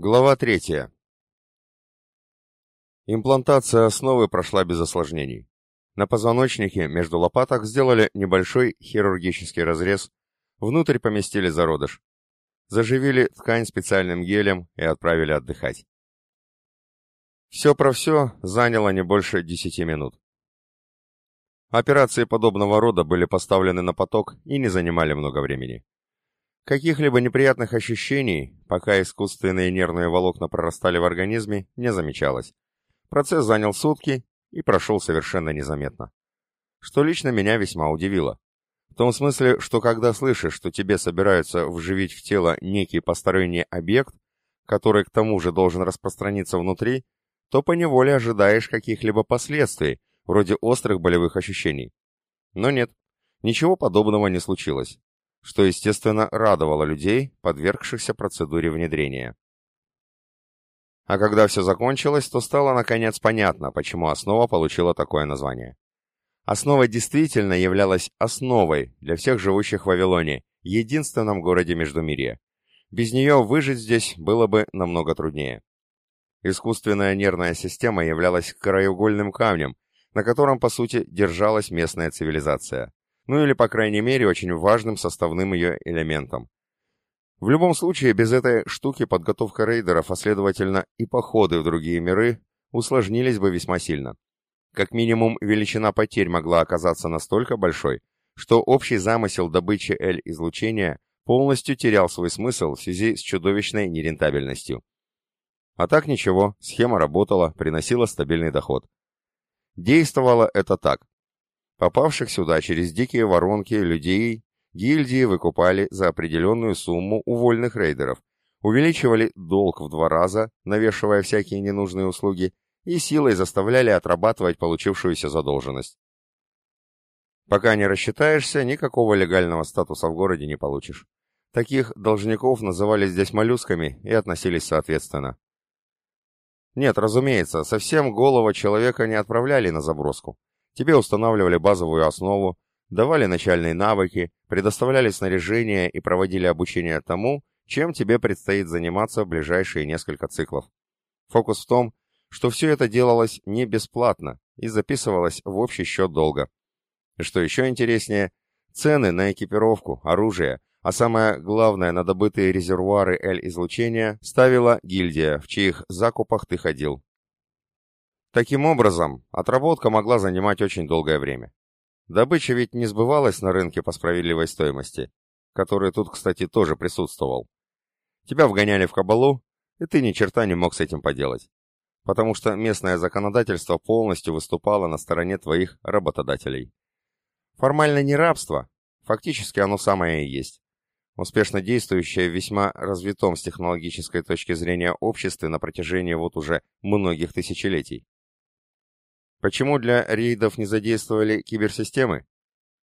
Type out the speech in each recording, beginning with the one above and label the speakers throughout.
Speaker 1: Глава третья. Имплантация основы прошла без осложнений. На позвоночнике между лопаток сделали небольшой хирургический разрез, внутрь поместили зародыш. Заживили ткань специальным гелем и отправили отдыхать. Все про все заняло не больше десяти минут. Операции подобного рода были поставлены на поток и не занимали много времени. Каких-либо неприятных ощущений, пока искусственные нервные волокна прорастали в организме, не замечалось. Процесс занял сутки и прошел совершенно незаметно. Что лично меня весьма удивило. В том смысле, что когда слышишь, что тебе собираются вживить в тело некий посторонний объект, который к тому же должен распространиться внутри, то поневоле ожидаешь каких-либо последствий, вроде острых болевых ощущений. Но нет, ничего подобного не случилось что, естественно, радовало людей, подвергшихся процедуре внедрения. А когда все закончилось, то стало наконец понятно, почему основа получила такое название. Основа действительно являлась основой для всех живущих в Вавилоне, единственном городе Междумирья. Без нее выжить здесь было бы намного труднее. Искусственная нервная система являлась краеугольным камнем, на котором, по сути, держалась местная цивилизация ну или, по крайней мере, очень важным составным ее элементом. В любом случае, без этой штуки подготовка рейдеров, а следовательно и походы в другие миры, усложнились бы весьма сильно. Как минимум, величина потерь могла оказаться настолько большой, что общий замысел добычи L-излучения полностью терял свой смысл в связи с чудовищной нерентабельностью. А так ничего, схема работала, приносила стабильный доход. Действовало это так. Попавших сюда через дикие воронки людей гильдии выкупали за определенную сумму у вольных рейдеров, увеличивали долг в два раза, навешивая всякие ненужные услуги, и силой заставляли отрабатывать получившуюся задолженность. Пока не рассчитаешься, никакого легального статуса в городе не получишь. Таких должников называли здесь моллюсками и относились соответственно. Нет, разумеется, совсем голого человека не отправляли на заброску. Тебе устанавливали базовую основу, давали начальные навыки, предоставляли снаряжение и проводили обучение тому, чем тебе предстоит заниматься в ближайшие несколько циклов. Фокус в том, что все это делалось не бесплатно и записывалось в общий счет долга. И что еще интереснее, цены на экипировку, оружие, а самое главное на добытые резервуары L-излучения ставила гильдия, в чьих закупах ты ходил. Таким образом, отработка могла занимать очень долгое время. Добыча ведь не сбывалась на рынке по справедливой стоимости, который тут, кстати, тоже присутствовал. Тебя вгоняли в кабалу, и ты ни черта не мог с этим поделать, потому что местное законодательство полностью выступало на стороне твоих работодателей. Формально не рабство, фактически оно самое и есть. Успешно действующее в весьма развитом с технологической точки зрения обществе на протяжении вот уже многих тысячелетий. Почему для рейдов не задействовали киберсистемы?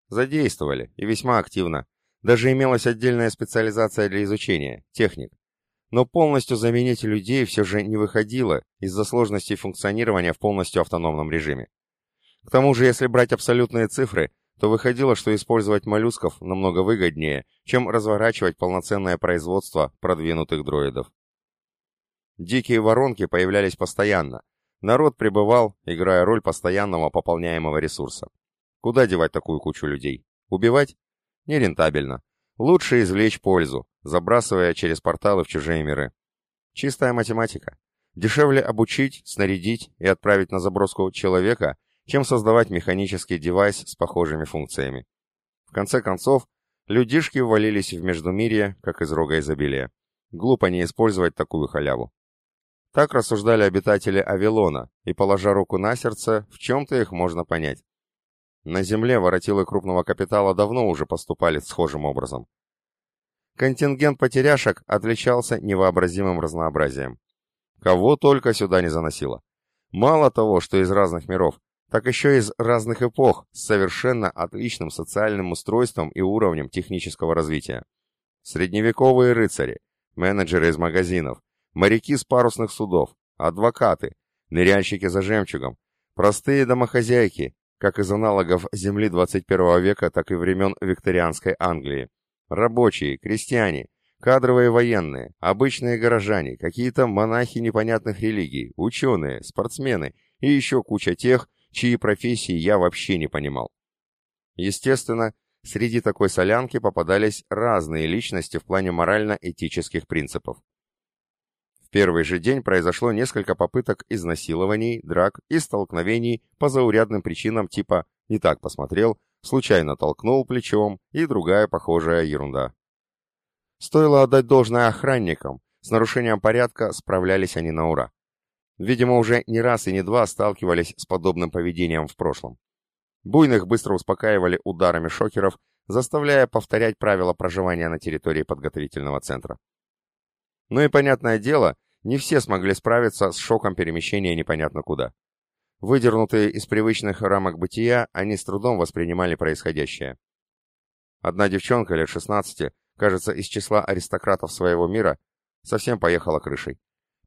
Speaker 1: Задействовали, и весьма активно. Даже имелась отдельная специализация для изучения, техник. Но полностью заменить людей все же не выходило из-за сложности функционирования в полностью автономном режиме. К тому же, если брать абсолютные цифры, то выходило, что использовать моллюсков намного выгоднее, чем разворачивать полноценное производство продвинутых дроидов. Дикие воронки появлялись постоянно, Народ пребывал, играя роль постоянного пополняемого ресурса. Куда девать такую кучу людей? Убивать? Нерентабельно. Лучше извлечь пользу, забрасывая через порталы в чужие миры. Чистая математика. Дешевле обучить, снарядить и отправить на заброску человека, чем создавать механический девайс с похожими функциями. В конце концов, людишки ввалились в Междумирье, как из рога изобилия. Глупо не использовать такую халяву. Так рассуждали обитатели Авилона, и, положа руку на сердце, в чем-то их можно понять. На земле воротилы крупного капитала давно уже поступали схожим образом. Контингент потеряшек отличался невообразимым разнообразием. Кого только сюда не заносило. Мало того, что из разных миров, так еще из разных эпох с совершенно отличным социальным устройством и уровнем технического развития. Средневековые рыцари, менеджеры из магазинов, моряки с парусных судов, адвокаты, ныряльщики за жемчугом, простые домохозяйки, как из аналогов земли 21 века, так и времен викторианской Англии, рабочие, крестьяне, Кадровые военные, обычные горожане, какие-то монахи непонятных религий, ученые, спортсмены и еще куча тех, чьи профессии я вообще не понимал. Естественно, среди такой солянки попадались разные личности в плане морально-этических принципов. Первый же день произошло несколько попыток изнасилований, драк и столкновений по заурядным причинам типа «не так посмотрел», «случайно толкнул плечом» и другая похожая ерунда. Стоило отдать должное охранникам, с нарушением порядка справлялись они на ура. Видимо, уже не раз и не два сталкивались с подобным поведением в прошлом. Буйных быстро успокаивали ударами шокеров, заставляя повторять правила проживания на территории подготовительного центра. Ну и понятное дело, не все смогли справиться с шоком перемещения непонятно куда. Выдернутые из привычных рамок бытия, они с трудом воспринимали происходящее. Одна девчонка лет 16, кажется, из числа аристократов своего мира, совсем поехала крышей.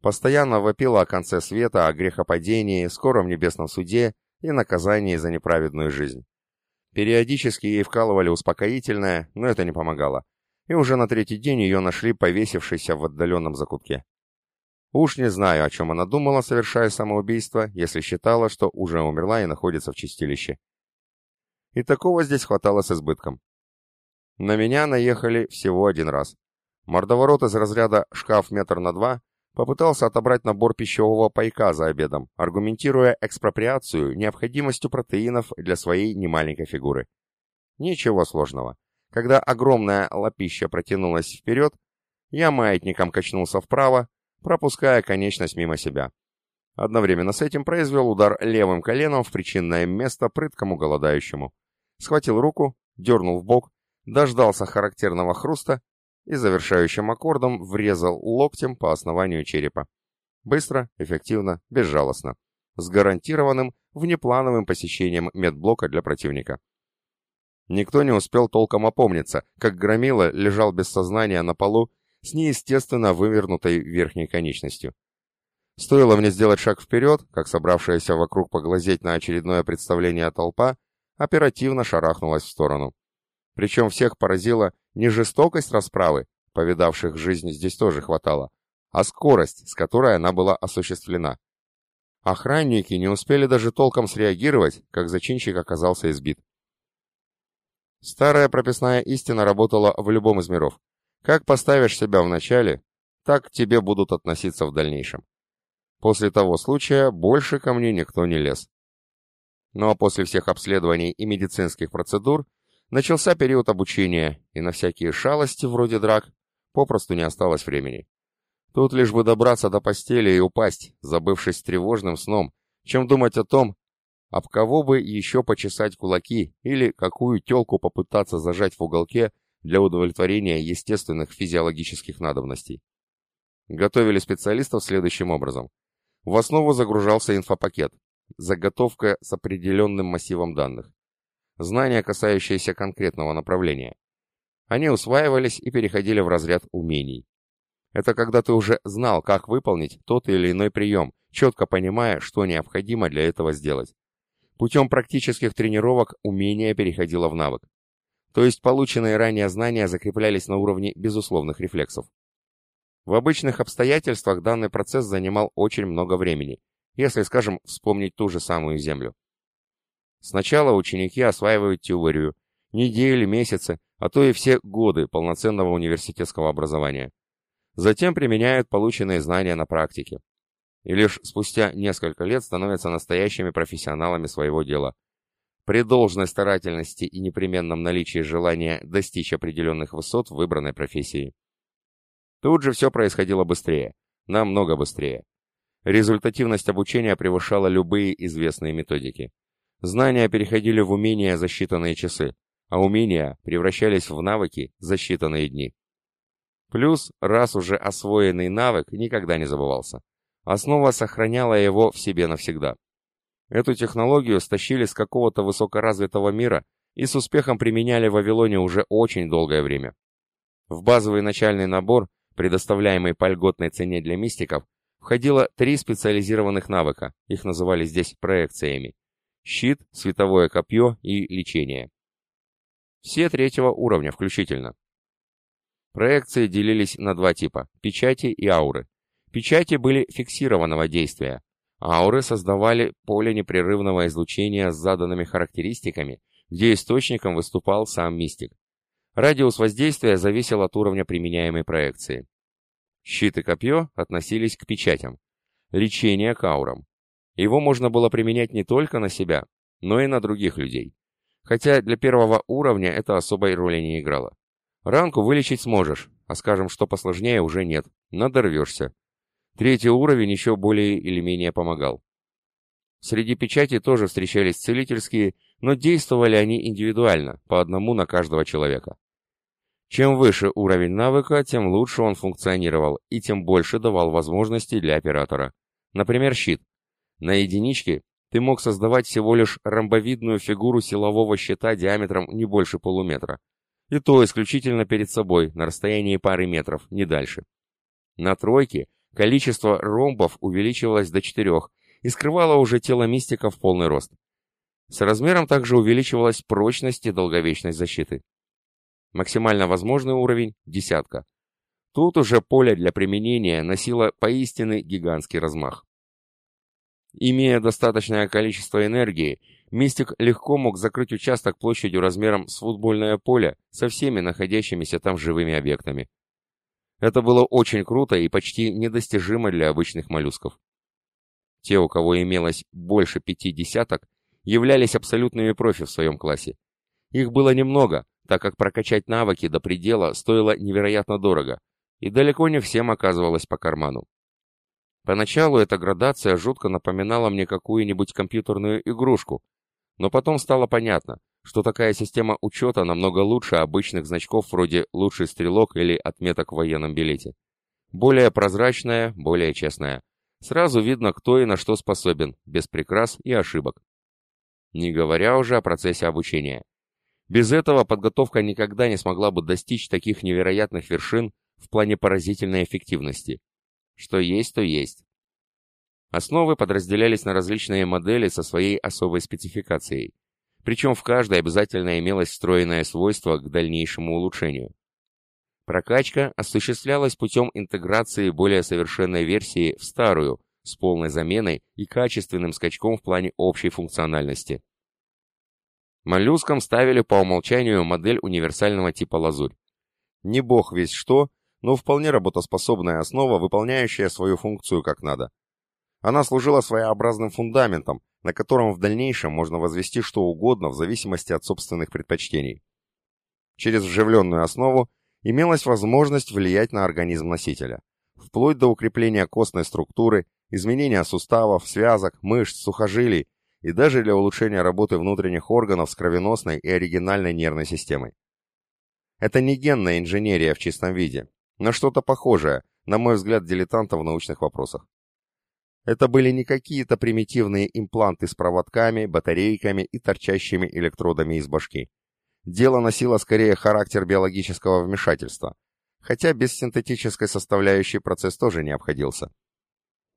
Speaker 1: Постоянно вопила о конце света, о грехопадении, скором небесном суде и наказании за неправедную жизнь. Периодически ей вкалывали успокоительное, но это не помогало. И уже на третий день ее нашли повесившейся в отдаленном закутке. Уж не знаю, о чем она думала, совершая самоубийство, если считала, что уже умерла и находится в чистилище. И такого здесь хватало с избытком. На меня наехали всего один раз. Мордоворот из разряда «шкаф метр на два» попытался отобрать набор пищевого пайка за обедом, аргументируя экспроприацию необходимостью протеинов для своей немаленькой фигуры. Ничего сложного. Когда огромная лапища протянулась вперед, я маятником качнулся вправо, пропуская конечность мимо себя. Одновременно с этим произвел удар левым коленом в причинное место прыткому голодающему. Схватил руку, дернул в бок, дождался характерного хруста и завершающим аккордом врезал локтем по основанию черепа. Быстро, эффективно, безжалостно. С гарантированным внеплановым посещением медблока для противника. Никто не успел толком опомниться, как Громила лежал без сознания на полу с неестественно вывернутой верхней конечностью. Стоило мне сделать шаг вперед, как собравшаяся вокруг поглазеть на очередное представление толпа, оперативно шарахнулась в сторону. Причем всех поразила не жестокость расправы, повидавших жизнь здесь тоже хватало, а скорость, с которой она была осуществлена. Охранники не успели даже толком среагировать, как зачинщик оказался избит. Старая прописная истина работала в любом из миров. Как поставишь себя в начале, так к тебе будут относиться в дальнейшем. После того случая больше ко мне никто не лез. Ну а после всех обследований и медицинских процедур Начался период обучения, и на всякие шалости вроде драк попросту не осталось времени. Тут лишь бы добраться до постели и упасть, забывшись тревожным сном, чем думать о том, об кого бы еще почесать кулаки или какую телку попытаться зажать в уголке для удовлетворения естественных физиологических надобностей. Готовили специалистов следующим образом. В основу загружался инфопакет, заготовка с определенным массивом данных знания, касающиеся конкретного направления. Они усваивались и переходили в разряд умений. Это когда ты уже знал, как выполнить тот или иной прием, четко понимая, что необходимо для этого сделать. Путем практических тренировок умение переходило в навык. То есть полученные ранее знания закреплялись на уровне безусловных рефлексов. В обычных обстоятельствах данный процесс занимал очень много времени, если, скажем, вспомнить ту же самую Землю. Сначала ученики осваивают теорию, недели, месяцы, а то и все годы полноценного университетского образования. Затем применяют полученные знания на практике. И лишь спустя несколько лет становятся настоящими профессионалами своего дела. При должной старательности и непременном наличии желания достичь определенных высот в выбранной профессии. Тут же все происходило быстрее, намного быстрее. Результативность обучения превышала любые известные методики. Знания переходили в умения за считанные часы, а умения превращались в навыки за считанные дни. Плюс, раз уже освоенный навык никогда не забывался. Основа сохраняла его в себе навсегда. Эту технологию стащили с какого-то высокоразвитого мира и с успехом применяли в Вавилоне уже очень долгое время. В базовый начальный набор, предоставляемый по льготной цене для мистиков, входило три специализированных навыка, их называли здесь проекциями щит, световое копье и лечение. Все третьего уровня включительно. Проекции делились на два типа – печати и ауры. Печати были фиксированного действия. Ауры создавали поле непрерывного излучения с заданными характеристиками, где источником выступал сам мистик. Радиус воздействия зависел от уровня применяемой проекции. Щит и копье относились к печатям. Лечение к аурам. Его можно было применять не только на себя, но и на других людей. Хотя для первого уровня это особой роли не играло. Ранку вылечить сможешь, а скажем, что посложнее уже нет, надорвешься. Третий уровень еще более или менее помогал. Среди печати тоже встречались целительские, но действовали они индивидуально, по одному на каждого человека. Чем выше уровень навыка, тем лучше он функционировал и тем больше давал возможностей для оператора. Например, щит. На единичке ты мог создавать всего лишь ромбовидную фигуру силового щита диаметром не больше полуметра. И то исключительно перед собой, на расстоянии пары метров, не дальше. На тройке количество ромбов увеличивалось до четырех и скрывало уже тело мистика в полный рост. С размером также увеличивалась прочность и долговечность защиты. Максимально возможный уровень – десятка. Тут уже поле для применения носило поистине гигантский размах. Имея достаточное количество энергии, Мистик легко мог закрыть участок площадью размером с футбольное поле со всеми находящимися там живыми объектами. Это было очень круто и почти недостижимо для обычных моллюсков. Те, у кого имелось больше пяти десяток, являлись абсолютными профи в своем классе. Их было немного, так как прокачать навыки до предела стоило невероятно дорого, и далеко не всем оказывалось по карману. Поначалу эта градация жутко напоминала мне какую-нибудь компьютерную игрушку, но потом стало понятно, что такая система учета намного лучше обычных значков вроде «лучший стрелок» или отметок в военном билете. Более прозрачная, более честная. Сразу видно, кто и на что способен, без прикрас и ошибок. Не говоря уже о процессе обучения. Без этого подготовка никогда не смогла бы достичь таких невероятных вершин в плане поразительной эффективности. Что есть, то есть. Основы подразделялись на различные модели со своей особой спецификацией. Причем в каждой обязательно имелось встроенное свойство к дальнейшему улучшению. Прокачка осуществлялась путем интеграции более совершенной версии в старую, с полной заменой и качественным скачком в плане общей функциональности. Моллюскам ставили по умолчанию модель универсального типа лазурь. Не бог весь что, но вполне работоспособная основа, выполняющая свою функцию как надо. Она служила своеобразным фундаментом, на котором в дальнейшем можно возвести что угодно в зависимости от собственных предпочтений. Через вживленную основу имелась возможность влиять на организм носителя, вплоть до укрепления костной структуры, изменения суставов, связок, мышц, сухожилий и даже для улучшения работы внутренних органов с кровеносной и оригинальной нервной системой. Это не генная инженерия в чистом виде, но что-то похожее, на мой взгляд, дилетанта в научных вопросах. Это были не какие-то примитивные импланты с проводками, батарейками и торчащими электродами из башки. Дело носило скорее характер биологического вмешательства, хотя без синтетической составляющей процесс тоже не обходился.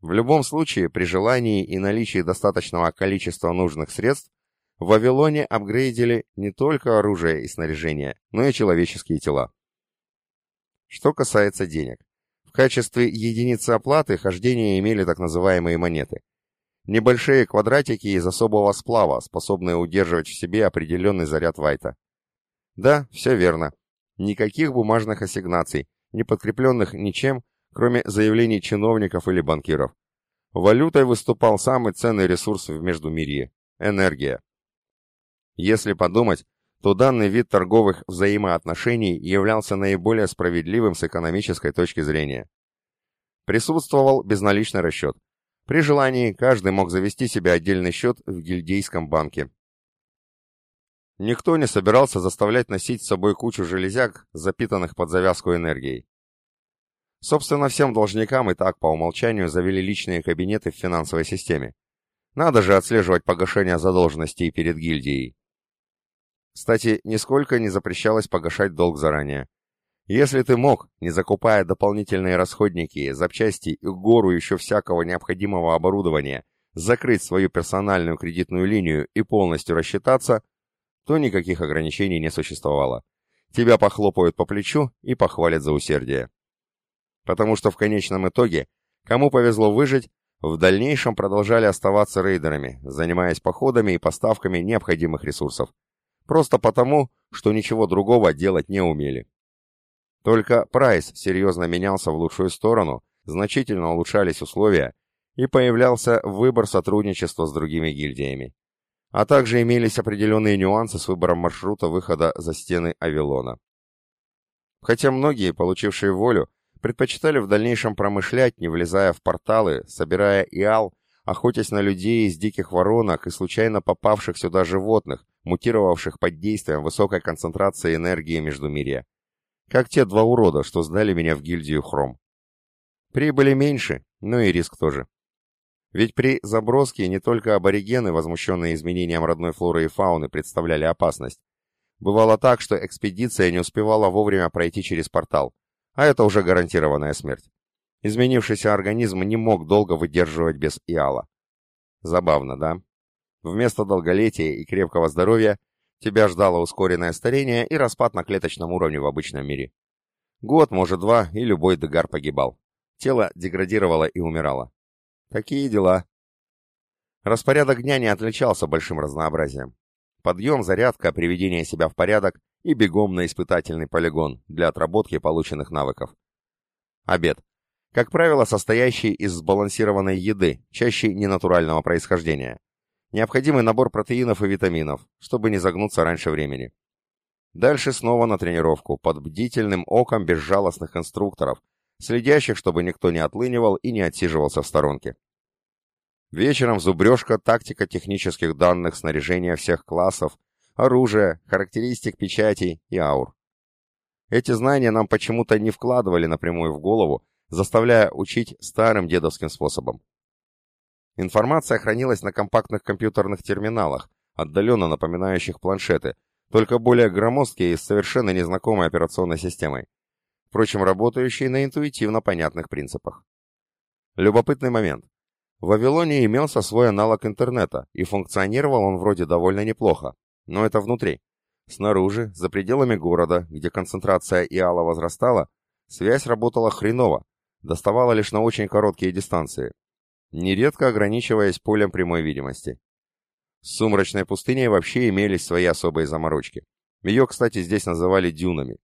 Speaker 1: В любом случае, при желании и наличии достаточного количества нужных средств, в Вавилоне апгрейдили не только оружие и снаряжение, но и человеческие тела. Что касается денег. В качестве единицы оплаты хождения имели так называемые монеты. Небольшие квадратики из особого сплава, способные удерживать в себе определенный заряд вайта. Да, все верно. Никаких бумажных ассигнаций, не подкрепленных ничем, кроме заявлений чиновников или банкиров. Валютой выступал самый ценный ресурс в Междумирье – энергия. Если подумать, то данный вид торговых взаимоотношений являлся наиболее справедливым с экономической точки зрения. Присутствовал безналичный расчет. При желании каждый мог завести себе отдельный счет в гильдейском банке. Никто не собирался заставлять носить с собой кучу железяк, запитанных под завязку энергией. Собственно, всем должникам и так по умолчанию завели личные кабинеты в финансовой системе. Надо же отслеживать погашение задолженностей перед гильдией. Кстати, нисколько не запрещалось погашать долг заранее. Если ты мог, не закупая дополнительные расходники, запчасти и гору еще всякого необходимого оборудования, закрыть свою персональную кредитную линию и полностью рассчитаться, то никаких ограничений не существовало. тебя похлопают по плечу и похвалят за усердие. Потому что в конечном итоге, кому повезло выжить, в дальнейшем продолжали оставаться рейдерами, занимаясь походами и поставками необходимых ресурсов. Просто потому, что ничего другого делать не умели. Только прайс серьезно менялся в лучшую сторону, значительно улучшались условия, и появлялся выбор сотрудничества с другими гильдиями. А также имелись определенные нюансы с выбором маршрута выхода за стены Авилона. Хотя многие, получившие волю, предпочитали в дальнейшем промышлять, не влезая в порталы, собирая иал, охотясь на людей из диких воронок и случайно попавших сюда животных, мутировавших под действием высокой концентрации энергии Междумирья. Как те два урода, что сдали меня в гильдию Хром. Прибыли меньше, но и риск тоже. Ведь при заброске не только аборигены, возмущенные изменением родной флоры и фауны, представляли опасность. Бывало так, что экспедиция не успевала вовремя пройти через портал, а это уже гарантированная смерть. Изменившийся организм не мог долго выдерживать без иала. Забавно, да? Вместо долголетия и крепкого здоровья тебя ждало ускоренное старение и распад на клеточном уровне в обычном мире. Год, может два, и любой дегар погибал. Тело деградировало и умирало. Такие дела. Распорядок дня не отличался большим разнообразием. Подъем, зарядка, приведение себя в порядок и бегом на испытательный полигон для отработки полученных навыков. Обед. Как правило, состоящий из сбалансированной еды, чаще ненатурального происхождения. Необходимый набор протеинов и витаминов, чтобы не загнуться раньше времени. Дальше снова на тренировку, под бдительным оком безжалостных инструкторов, следящих, чтобы никто не отлынивал и не отсиживался в сторонке. Вечером зубрежка тактика технических данных снаряжения всех классов, оружия, характеристик печатей и аур. Эти знания нам почему-то не вкладывали напрямую в голову, заставляя учить старым дедовским способом. Информация хранилась на компактных компьютерных терминалах, отдаленно напоминающих планшеты, только более громоздкие и с совершенно незнакомой операционной системой, впрочем, работающей на интуитивно понятных принципах. Любопытный момент. В Вавилоне имелся свой аналог интернета, и функционировал он вроде довольно неплохо, но это внутри. Снаружи, за пределами города, где концентрация иала возрастала, связь работала хреново, доставала лишь на очень короткие дистанции, нередко ограничиваясь полем прямой видимости. С сумрачной пустыней вообще имелись свои особые заморочки. Ее, кстати, здесь называли дюнами.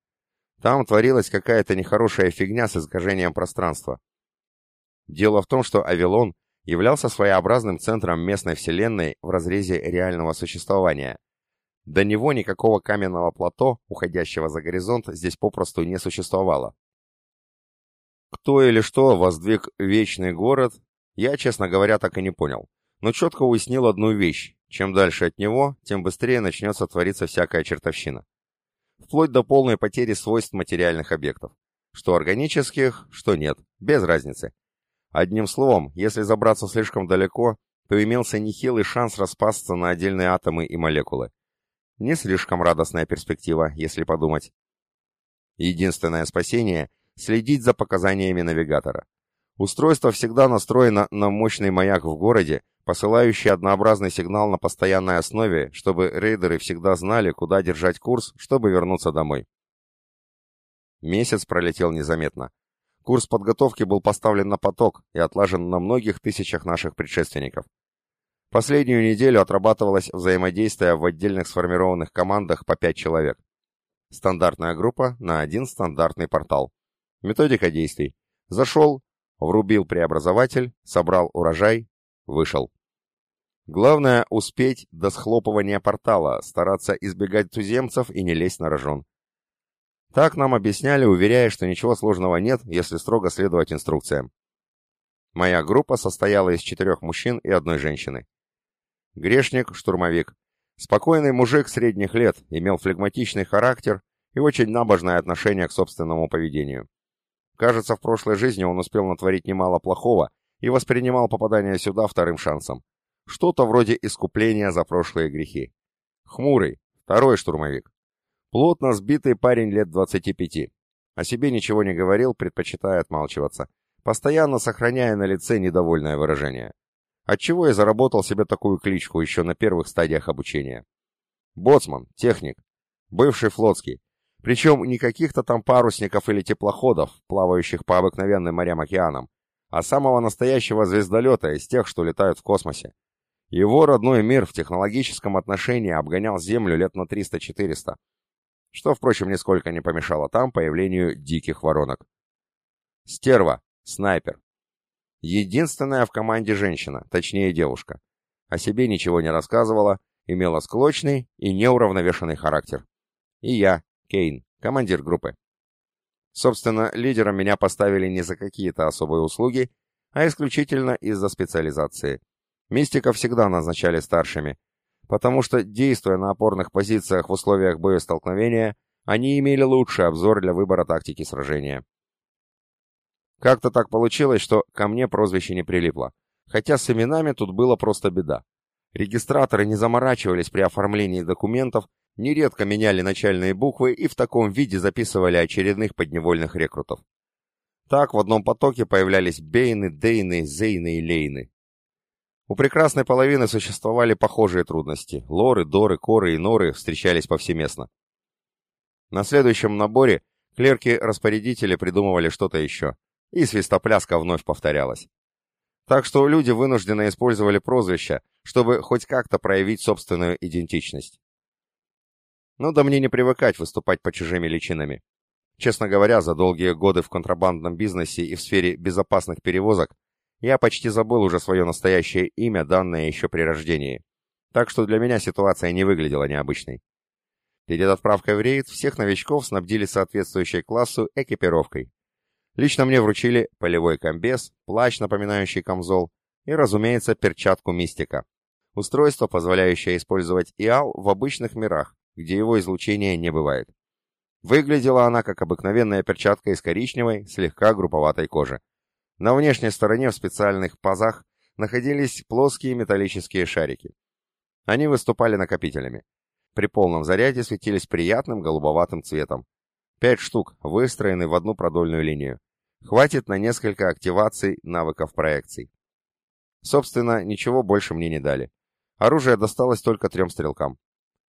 Speaker 1: Там творилась какая-то нехорошая фигня с искажением пространства. Дело в том, что Авилон являлся своеобразным центром местной вселенной в разрезе реального существования. До него никакого каменного плато, уходящего за горизонт, здесь попросту не существовало. Кто или что воздвиг вечный город, я, честно говоря, так и не понял. Но четко уяснил одну вещь. Чем дальше от него, тем быстрее начнется твориться всякая чертовщина. Вплоть до полной потери свойств материальных объектов. Что органических, что нет, без разницы. Одним словом, если забраться слишком далеко, то имелся нехилый шанс распасться на отдельные атомы и молекулы. Не слишком радостная перспектива, если подумать. Единственное спасение — следить за показаниями навигатора. Устройство всегда настроено на мощный маяк в городе, посылающий однообразный сигнал на постоянной основе, чтобы рейдеры всегда знали, куда держать курс, чтобы вернуться домой. Месяц пролетел незаметно. Курс подготовки был поставлен на поток и отлажен на многих тысячах наших предшественников. Последнюю неделю отрабатывалось взаимодействие в отдельных сформированных командах по 5 человек. Стандартная группа на один стандартный портал. Методика действий. Зашел, врубил преобразователь, собрал урожай, вышел. Главное успеть до схлопывания портала, стараться избегать туземцев и не лезть на рожон. Так нам объясняли, уверяя, что ничего сложного нет, если строго следовать инструкциям. Моя группа состояла из четырех мужчин и одной женщины. Грешник, штурмовик. Спокойный мужик средних лет, имел флегматичный характер и очень набожное отношение к собственному поведению. Кажется, в прошлой жизни он успел натворить немало плохого и воспринимал попадание сюда вторым шансом. Что-то вроде искупления за прошлые грехи. Хмурый, второй штурмовик. Плотно сбитый парень лет 25. О себе ничего не говорил, предпочитая отмалчиваться, постоянно сохраняя на лице недовольное выражение. Отчего я заработал себе такую кличку еще на первых стадиях обучения. Боцман, техник, бывший флотский, Причем не каких-то там парусников или теплоходов, плавающих по обыкновенным морям-океанам, а самого настоящего звездолета из тех, что летают в космосе. Его родной мир в технологическом отношении обгонял Землю лет на 300-400, что, впрочем, нисколько не помешало там появлению диких воронок. Стерва, снайпер. Единственная в команде женщина, точнее девушка. О себе ничего не рассказывала, имела склочный и неуравновешенный характер. И я, Кейн, командир группы. Собственно, лидером меня поставили не за какие-то особые услуги, а исключительно из-за специализации. Мистиков всегда назначали старшими, потому что, действуя на опорных позициях в условиях боестолкновения, они имели лучший обзор для выбора тактики сражения. Как-то так получилось, что ко мне прозвище не прилипло, хотя с именами тут было просто беда. Регистраторы не заморачивались при оформлении документов, нередко меняли начальные буквы и в таком виде записывали очередных подневольных рекрутов. Так в одном потоке появлялись Бейны, Дейны, Зейны и Лейны. У прекрасной половины существовали похожие трудности. Лоры, Доры, Коры и Норы встречались повсеместно. На следующем наборе клерки-распорядители придумывали что-то еще, и свистопляска вновь повторялась. Так что люди вынужденно использовали прозвища, чтобы хоть как-то проявить собственную идентичность. Ну да мне не привыкать выступать по чужими личинами. Честно говоря, за долгие годы в контрабандном бизнесе и в сфере безопасных перевозок я почти забыл уже свое настоящее имя, данное еще при рождении. Так что для меня ситуация не выглядела необычной. Перед отправкой в рейд всех новичков снабдили соответствующей классу экипировкой. Лично мне вручили полевой комбез, плащ, напоминающий камзол, и, разумеется, перчатку мистика. Устройство, позволяющее использовать ИАЛ в обычных мирах, где его излучения не бывает. Выглядела она как обыкновенная перчатка из коричневой, слегка групповатой кожи. На внешней стороне в специальных пазах находились плоские металлические шарики. Они выступали накопителями. При полном заряде светились приятным голубоватым цветом. Пять штук, выстроены в одну продольную линию. Хватит на несколько активаций навыков проекций. Собственно, ничего больше мне не дали. Оружие досталось только трем стрелкам.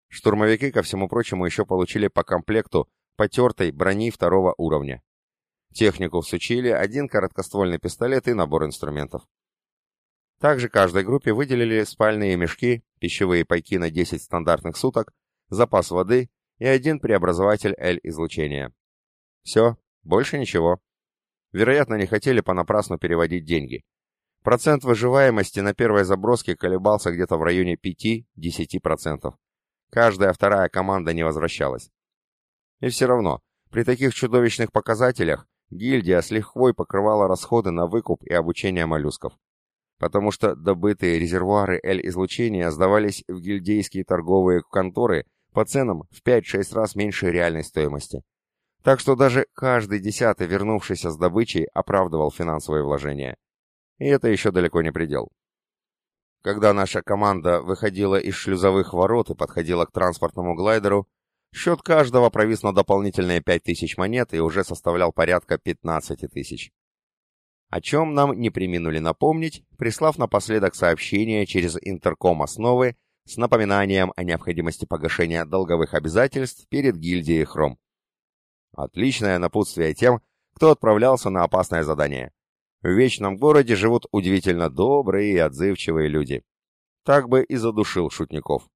Speaker 1: Штурмовики, ко всему прочему, еще получили по комплекту потертой брони второго уровня. Технику всучили, один короткоствольный пистолет и набор инструментов. Также каждой группе выделили спальные мешки, пищевые пайки на 10 стандартных суток, запас воды и один преобразователь L-излучения. Все, больше ничего. Вероятно, не хотели понапрасну переводить деньги. Процент выживаемости на первой заброске колебался где-то в районе 5-10%. Каждая вторая команда не возвращалась. И все равно, при таких чудовищных показателях гильдия с лихвой покрывала расходы на выкуп и обучение моллюсков. Потому что добытые резервуары L-излучения сдавались в гильдейские торговые конторы по ценам в 5-6 раз меньше реальной стоимости. Так что даже каждый десятый, вернувшийся с добычей, оправдывал финансовые вложения. И это еще далеко не предел. Когда наша команда выходила из шлюзовых ворот и подходила к транспортному глайдеру, Счет каждого провис на дополнительные 5000 монет и уже составлял порядка 15 тысяч. О чем нам не приминули напомнить, прислав напоследок сообщение через интерком основы с напоминанием о необходимости погашения долговых обязательств перед гильдией Хром. Отличное напутствие тем, кто отправлялся на опасное задание. В Вечном Городе живут удивительно добрые и отзывчивые люди. Так бы и задушил шутников.